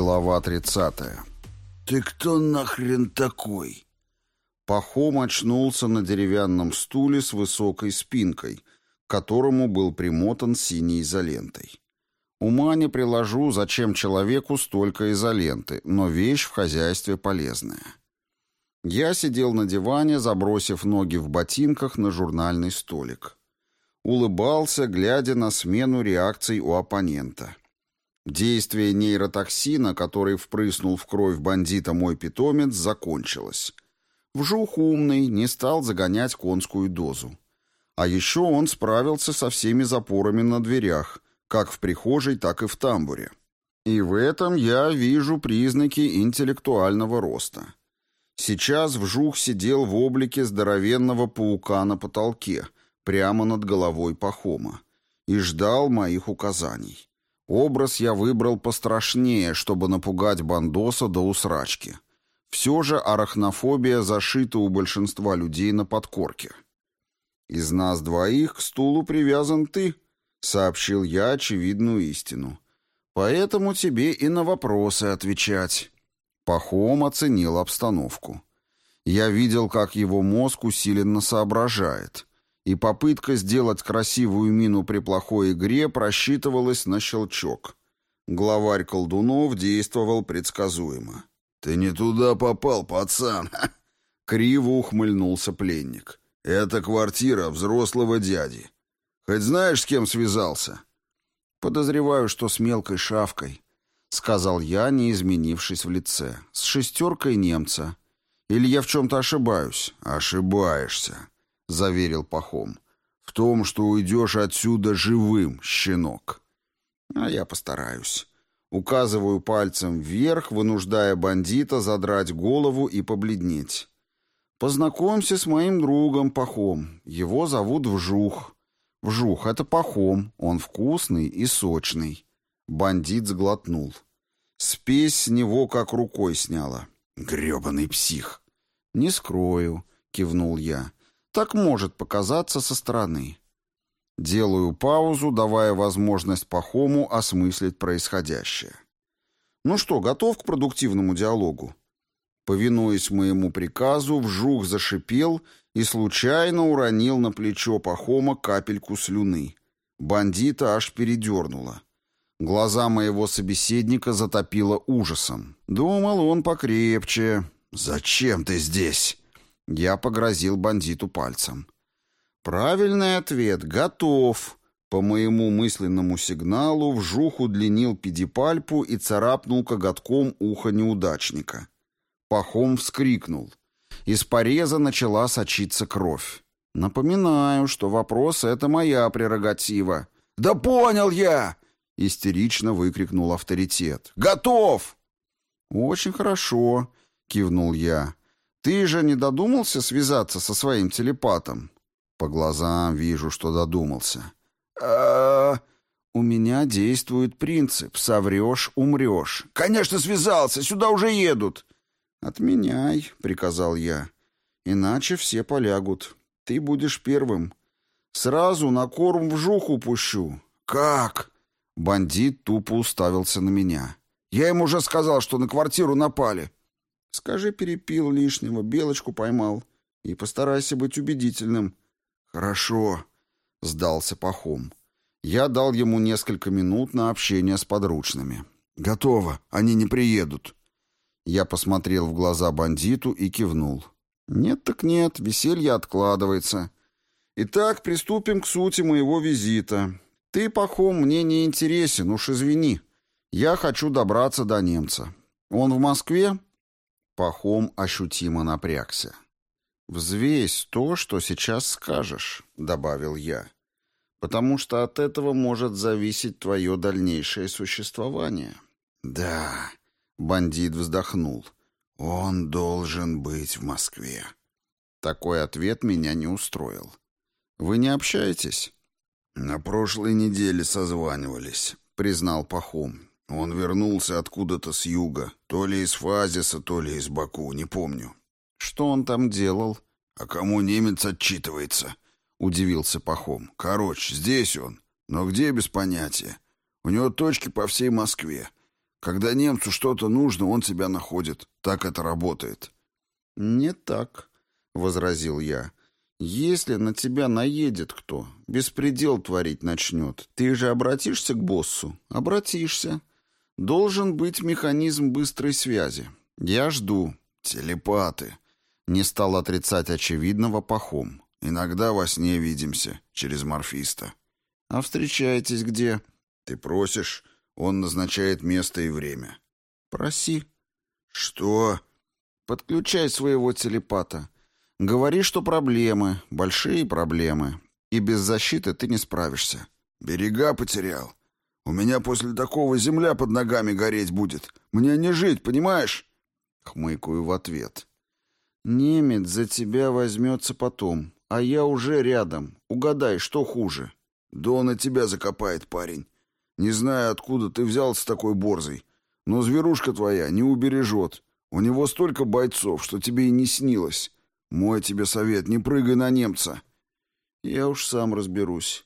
Глава 30. «Ты кто нахрен такой?» Пахом очнулся на деревянном стуле с высокой спинкой, к которому был примотан синей изолентой. Ума не приложу, зачем человеку столько изоленты, но вещь в хозяйстве полезная. Я сидел на диване, забросив ноги в ботинках на журнальный столик. Улыбался, глядя на смену реакций у оппонента. Действие нейротоксина, который впрыснул в кровь бандита мой питомец, закончилось. Вжух умный, не стал загонять конскую дозу. А еще он справился со всеми запорами на дверях, как в прихожей, так и в тамбуре. И в этом я вижу признаки интеллектуального роста. Сейчас вжух сидел в облике здоровенного паука на потолке, прямо над головой Пахома, и ждал моих указаний. Образ я выбрал пострашнее, чтобы напугать бандоса до усрачки. Все же арахнофобия зашита у большинства людей на подкорке. «Из нас двоих к стулу привязан ты», — сообщил я очевидную истину. «Поэтому тебе и на вопросы отвечать». Пахом оценил обстановку. Я видел, как его мозг усиленно соображает — и попытка сделать красивую мину при плохой игре просчитывалась на щелчок. Главарь колдунов действовал предсказуемо. «Ты не туда попал, пацан!» Криво ухмыльнулся пленник. «Это квартира взрослого дяди. Хоть знаешь, с кем связался?» «Подозреваю, что с мелкой шавкой», — сказал я, не изменившись в лице. «С шестеркой немца. Или я в чем-то ошибаюсь?» «Ошибаешься», — заверил Пахом. «В том, что уйдешь отсюда живым, щенок». «А я постараюсь». Указываю пальцем вверх, вынуждая бандита задрать голову и побледнеть. «Познакомься с моим другом Пахом. Его зовут Вжух. Вжух — это Пахом. Он вкусный и сочный». Бандит сглотнул. Спесь с него как рукой сняла. «Гребаный псих!» «Не скрою», — кивнул я. Так может показаться со стороны. Делаю паузу, давая возможность Пахому осмыслить происходящее. Ну что, готов к продуктивному диалогу? Повинуясь моему приказу, вжух зашипел и случайно уронил на плечо Пахома капельку слюны. Бандита аж передернуло. Глаза моего собеседника затопило ужасом. Думал он покрепче. «Зачем ты здесь?» Я погрозил бандиту пальцем. Правильный ответ «Готов». По моему мысленному сигналу вжух удлинил педипальпу и царапнул коготком ухо неудачника. Пахом вскрикнул. Из пореза начала сочиться кровь. Напоминаю, что вопрос — это моя прерогатива. «Да понял я!» — истерично выкрикнул авторитет. «Готов!» «Очень хорошо», — кивнул я. Ты же не додумался связаться со своим телепатом? По глазам вижу, что додумался. У меня действует принцип: соврешь умрешь. Конечно, связался. Сюда уже едут. Отменяй, приказал я. Иначе все полягут. Ты будешь первым. Сразу на корм в жуху пущу. Как? Бандит тупо уставился на меня. Я ему уже сказал, что на квартиру напали. Скажи, перепил лишнего, белочку поймал. И постарайся быть убедительным. Хорошо, сдался Пахом. Я дал ему несколько минут на общение с подручными. Готово, они не приедут. Я посмотрел в глаза бандиту и кивнул. Нет так нет, веселье откладывается. Итак, приступим к сути моего визита. Ты, Пахом, мне не интересен, уж извини. Я хочу добраться до немца. Он в Москве? Пахом ощутимо напрягся. «Взвесь то, что сейчас скажешь», — добавил я, «потому что от этого может зависеть твое дальнейшее существование». «Да», — бандит вздохнул, — «он должен быть в Москве». Такой ответ меня не устроил. «Вы не общаетесь?» «На прошлой неделе созванивались», — признал Пахом. Он вернулся откуда-то с юга, то ли из Фазиса, то ли из Баку, не помню. Что он там делал? А кому немец отчитывается? Удивился Пахом. Короче, здесь он, но где без понятия. У него точки по всей Москве. Когда немцу что-то нужно, он тебя находит. Так это работает». «Не так», — возразил я. «Если на тебя наедет кто, беспредел творить начнет, ты же обратишься к боссу? Обратишься. Должен быть механизм быстрой связи. Я жду. Телепаты». Не стал отрицать очевидного пахом. «Иногда во сне видимся, через морфиста». «А встречаетесь где?» «Ты просишь, он назначает место и время». «Проси». «Что?» «Подключай своего телепата. Говори, что проблемы, большие проблемы, и без защиты ты не справишься. Берега потерял. У меня после такого земля под ногами гореть будет. Мне не жить, понимаешь? Хмыкаю в ответ. Немец за тебя возьмется потом, а я уже рядом. Угадай, что хуже. Да он и тебя закопает, парень. Не знаю, откуда ты взялся такой борзый, но зверушка твоя не убережет. У него столько бойцов, что тебе и не снилось. Мой тебе совет, не прыгай на немца. Я уж сам разберусь.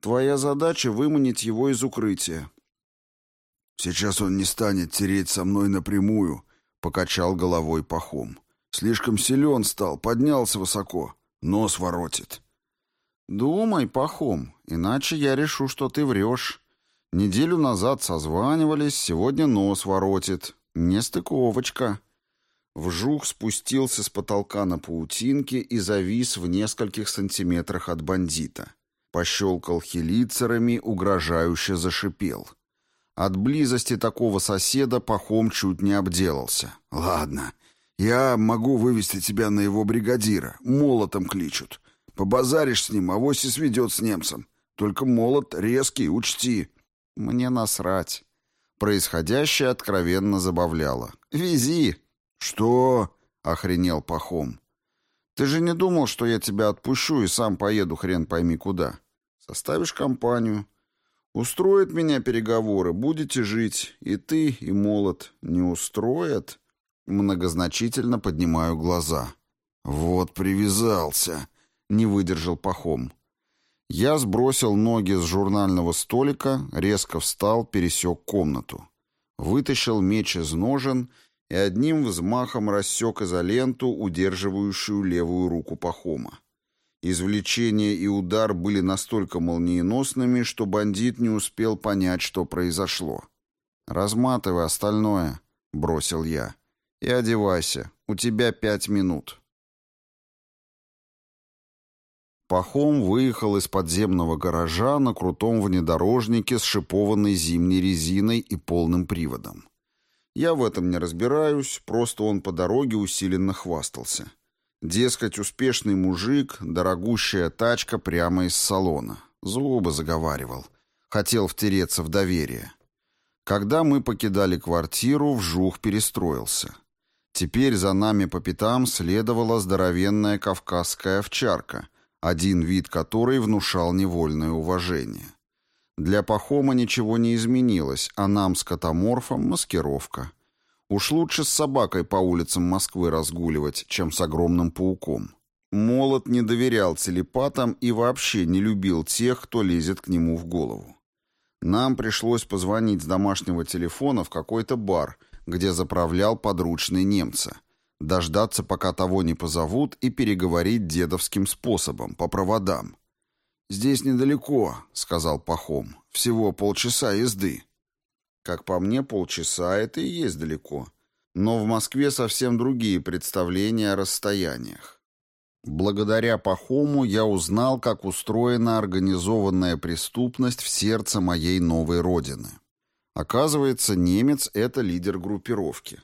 Твоя задача — выманить его из укрытия. Сейчас он не станет тереть со мной напрямую, — покачал головой пахом. Слишком силен стал, поднялся высоко. Нос воротит. Думай, пахом, иначе я решу, что ты врешь. Неделю назад созванивались, сегодня нос воротит. Нестыковочка. Вжух спустился с потолка на паутинке и завис в нескольких сантиметрах от бандита. Пощелкал хелицерами, угрожающе зашипел. От близости такого соседа Пахом чуть не обделался. «Ладно, я могу вывести тебя на его бригадира. Молотом кличут. Побазаришь с ним, авось и сведет с немцем. Только молот резкий, учти». «Мне насрать». Происходящее откровенно забавляло. «Вези!» «Что?» — охренел Пахом. «Ты же не думал, что я тебя отпущу и сам поеду хрен пойми куда? Составишь компанию. Устроят меня переговоры, будете жить. И ты, и молот. Не устроят?» Многозначительно поднимаю глаза. «Вот привязался», — не выдержал Пахом. Я сбросил ноги с журнального столика, резко встал, пересек комнату. Вытащил меч из ножен и одним взмахом рассек изоленту, удерживающую левую руку Пахома. Извлечение и удар были настолько молниеносными, что бандит не успел понять, что произошло. «Разматывай остальное», — бросил я. «И одевайся. У тебя пять минут». Пахом выехал из подземного гаража на крутом внедорожнике с шипованной зимней резиной и полным приводом. Я в этом не разбираюсь, просто он по дороге усиленно хвастался. Дескать, успешный мужик, дорогущая тачка прямо из салона. Зубы заговаривал. Хотел втереться в доверие. Когда мы покидали квартиру, вжух перестроился. Теперь за нами по пятам следовала здоровенная кавказская овчарка, один вид которой внушал невольное уважение. Для Пахома ничего не изменилось, а нам, скотоморфам, маскировка. Уж лучше с собакой по улицам Москвы разгуливать, чем с огромным пауком. Молот не доверял телепатам и вообще не любил тех, кто лезет к нему в голову. Нам пришлось позвонить с домашнего телефона в какой-то бар, где заправлял подручный немца. Дождаться, пока того не позовут, и переговорить дедовским способом, по проводам. «Здесь недалеко», — сказал Пахом. «Всего полчаса езды». Как по мне, полчаса — это и есть далеко. Но в Москве совсем другие представления о расстояниях. Благодаря Пахому я узнал, как устроена организованная преступность в сердце моей новой родины. Оказывается, немец — это лидер группировки.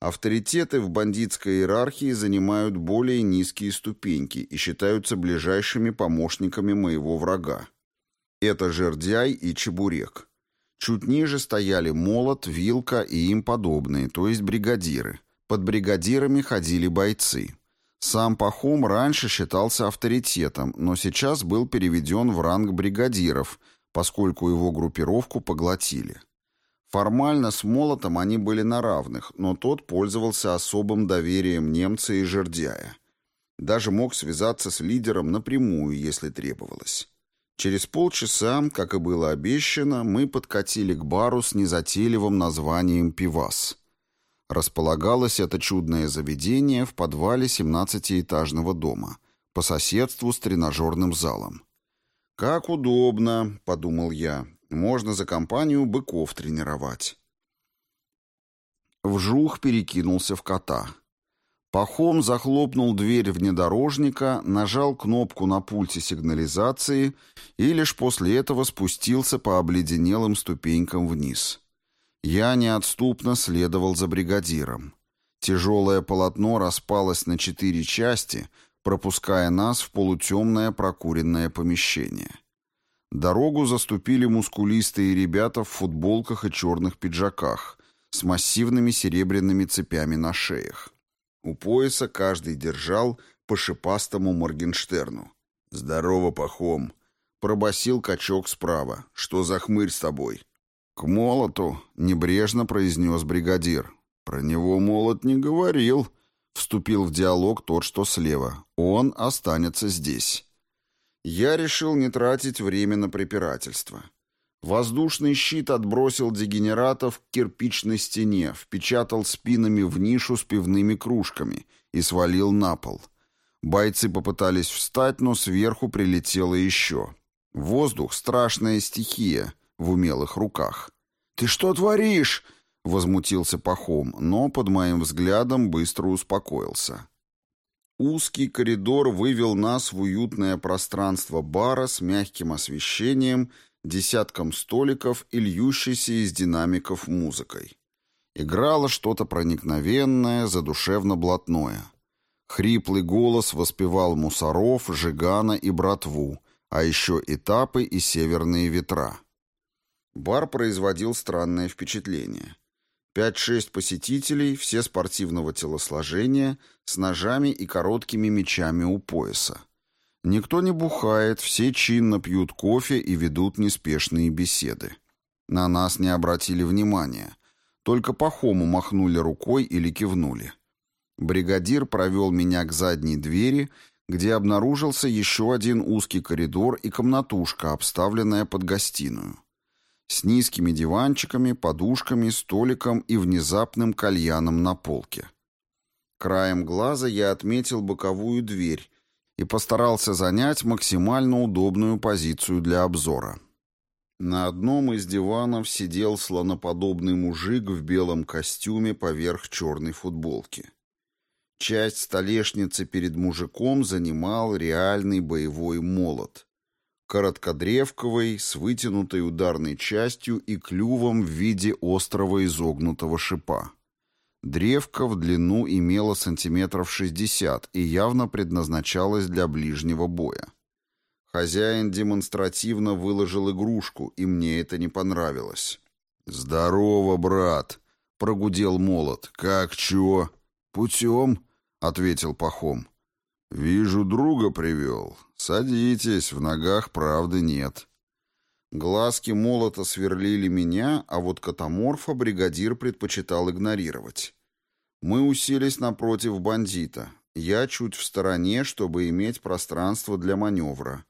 Авторитеты в бандитской иерархии занимают более низкие ступеньки и считаются ближайшими помощниками моего врага. Это жердяй и чебурек. Чуть ниже стояли молот, вилка и им подобные, то есть бригадиры. Под бригадирами ходили бойцы. Сам Пахом раньше считался авторитетом, но сейчас был переведен в ранг бригадиров, поскольку его группировку поглотили. Формально с Молотом они были на равных, но тот пользовался особым доверием немца и жердяя. Даже мог связаться с лидером напрямую, если требовалось. Через полчаса, как и было обещано, мы подкатили к бару с незатейливым названием «Пивас». Располагалось это чудное заведение в подвале 17-этажного дома, по соседству с тренажерным залом. «Как удобно», — подумал я, — «можно за компанию быков тренировать». Вжух перекинулся в кота. Пахом захлопнул дверь внедорожника, нажал кнопку на пульте сигнализации и лишь после этого спустился по обледенелым ступенькам вниз. Я неотступно следовал за бригадиром. Тяжелое полотно распалось на четыре части, пропуская нас в полутемное прокуренное помещение. Дорогу заступили мускулистые ребята в футболках и черных пиджаках с массивными серебряными цепями на шеях. У пояса каждый держал по шипастому Моргенштерну. «Здорово, Пахом!» — пробасил качок справа. «Что за хмырь с тобой?» «К молоту», — небрежно произнес бригадир. «Про него молот не говорил», — вступил в диалог тот, что слева. «Он останется здесь». Я решил не тратить время на препирательство. Воздушный щит отбросил дегенератов к кирпичной стене, впечатал спинами в нишу с пивными кружками и свалил на пол. Бойцы попытались встать, но сверху прилетело еще. Воздух — страшная стихия в умелых руках. «Ты что творишь?» — возмутился Пахом, но под моим взглядом быстро успокоился. Узкий коридор вывел нас в уютное пространство бара с мягким освещением — десятком столиков и льющейся из динамиков музыкой. Играло что-то проникновенное, задушевно-блатное. Хриплый голос воспевал мусоров, жигана и братву, а еще этапы и северные ветра. Бар производил странное впечатление. Пять-шесть посетителей, все спортивного телосложения, с ножами и короткими мечами у пояса. Никто не бухает, все чинно пьют кофе и ведут неспешные беседы. На нас не обратили внимания. Только Пахому махнули рукой или кивнули. Бригадир провел меня к задней двери, где обнаружился еще один узкий коридор и комнатушка, обставленная под гостиную. С низкими диванчиками, подушками, столиком и внезапным кальяном на полке. Краем глаза я отметил боковую дверь, и постарался занять максимально удобную позицию для обзора. На одном из диванов сидел слоноподобный мужик в белом костюме поверх черной футболки. Часть столешницы перед мужиком занимал реальный боевой молот. Короткодревковый, с вытянутой ударной частью и клювом в виде острого изогнутого шипа. Древко в длину имело сантиметров 60 и явно предназначалось для ближнего боя. Хозяин демонстративно выложил игрушку, и мне это не понравилось. «Здорово, брат!» — прогудел молот. «Как чё?» «Путем?» — ответил Пахом. «Вижу, друга привел. Садитесь, в ногах правды нет». Глазки молота сверлили меня, а вот катаморфа бригадир предпочитал игнорировать. Мы уселись напротив бандита. Я чуть в стороне, чтобы иметь пространство для маневра.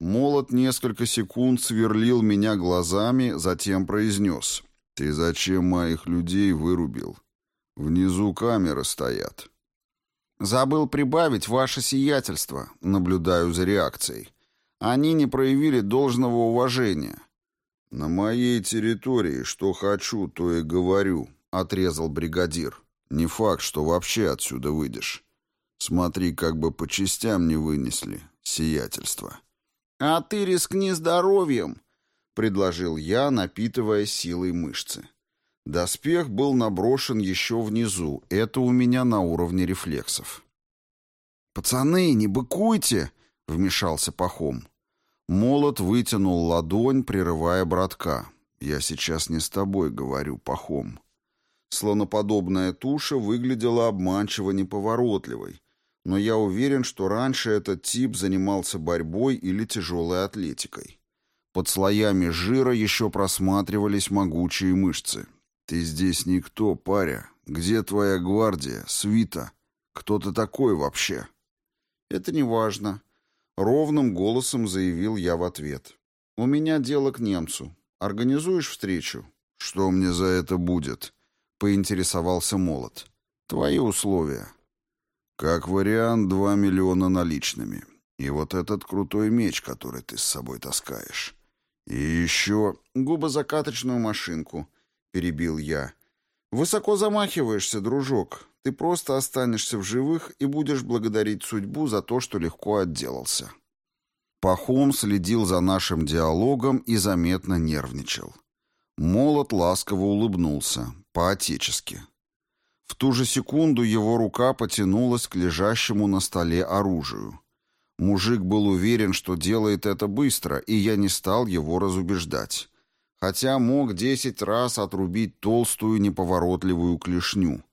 Молот несколько секунд сверлил меня глазами, затем произнес. «Ты зачем моих людей вырубил? Внизу камеры стоят». «Забыл прибавить ваше сиятельство», — наблюдаю за реакцией. «Они не проявили должного уважения». «На моей территории что хочу, то и говорю», — отрезал бригадир. Не факт, что вообще отсюда выйдешь. Смотри, как бы по частям не вынесли. Сиятельство. «А ты рискни здоровьем», — предложил я, напитывая силой мышцы. Доспех был наброшен еще внизу. Это у меня на уровне рефлексов. «Пацаны, не быкуйте!» — вмешался Пахом. Молот вытянул ладонь, прерывая братка. «Я сейчас не с тобой говорю, Пахом. Слоноподобная туша выглядела обманчиво неповоротливой, но я уверен, что раньше этот тип занимался борьбой или тяжелой атлетикой. Под слоями жира еще просматривались могучие мышцы. «Ты здесь никто, паря. Где твоя гвардия, свита? Кто ты такой вообще?» «Это не важно. Ровным голосом заявил я в ответ. «У меня дело к немцу. Организуешь встречу?» «Что мне за это будет?» — поинтересовался Молот. «Твои условия». «Как вариант, два миллиона наличными. И вот этот крутой меч, который ты с собой таскаешь. И еще...» «Губозакаточную машинку», — перебил я. «Высоко замахиваешься, дружок. Ты просто останешься в живых и будешь благодарить судьбу за то, что легко отделался». Пахом следил за нашим диалогом и заметно нервничал. Молот ласково улыбнулся, по-отечески. В ту же секунду его рука потянулась к лежащему на столе оружию. Мужик был уверен, что делает это быстро, и я не стал его разубеждать. Хотя мог десять раз отрубить толстую неповоротливую клешню.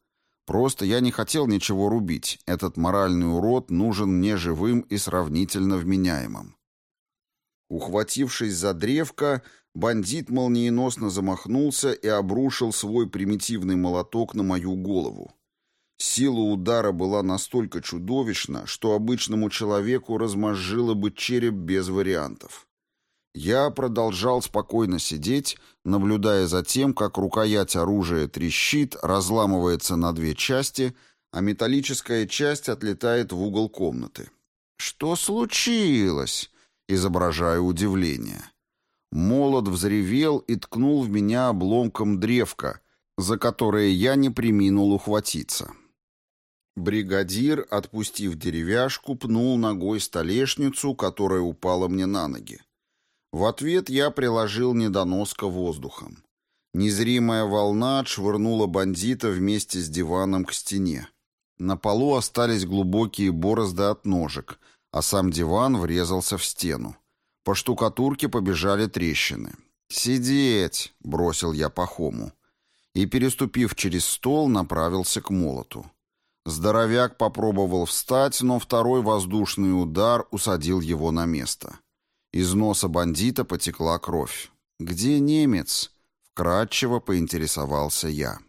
Просто я не хотел ничего рубить. Этот моральный урод нужен мне живым и сравнительно вменяемым. Ухватившись за древко, бандит молниеносно замахнулся и обрушил свой примитивный молоток на мою голову. Сила удара была настолько чудовищна, что обычному человеку размозжило бы череп без вариантов. Я продолжал спокойно сидеть, наблюдая за тем, как рукоять оружия трещит, разламывается на две части, а металлическая часть отлетает в угол комнаты. «Что случилось?» — изображая удивление. Молот взревел и ткнул в меня обломком древка, за которое я не приминул ухватиться. Бригадир, отпустив деревяшку, пнул ногой столешницу, которая упала мне на ноги. В ответ я приложил недоноска воздухом. Незримая волна отшвырнула бандита вместе с диваном к стене. На полу остались глубокие борозды от ножек, а сам диван врезался в стену. По штукатурке побежали трещины. «Сидеть!» — бросил я Пахому. И, переступив через стол, направился к молоту. Здоровяк попробовал встать, но второй воздушный удар усадил его на место. Из носа бандита потекла кровь. «Где немец?» — вкратчиво поинтересовался я.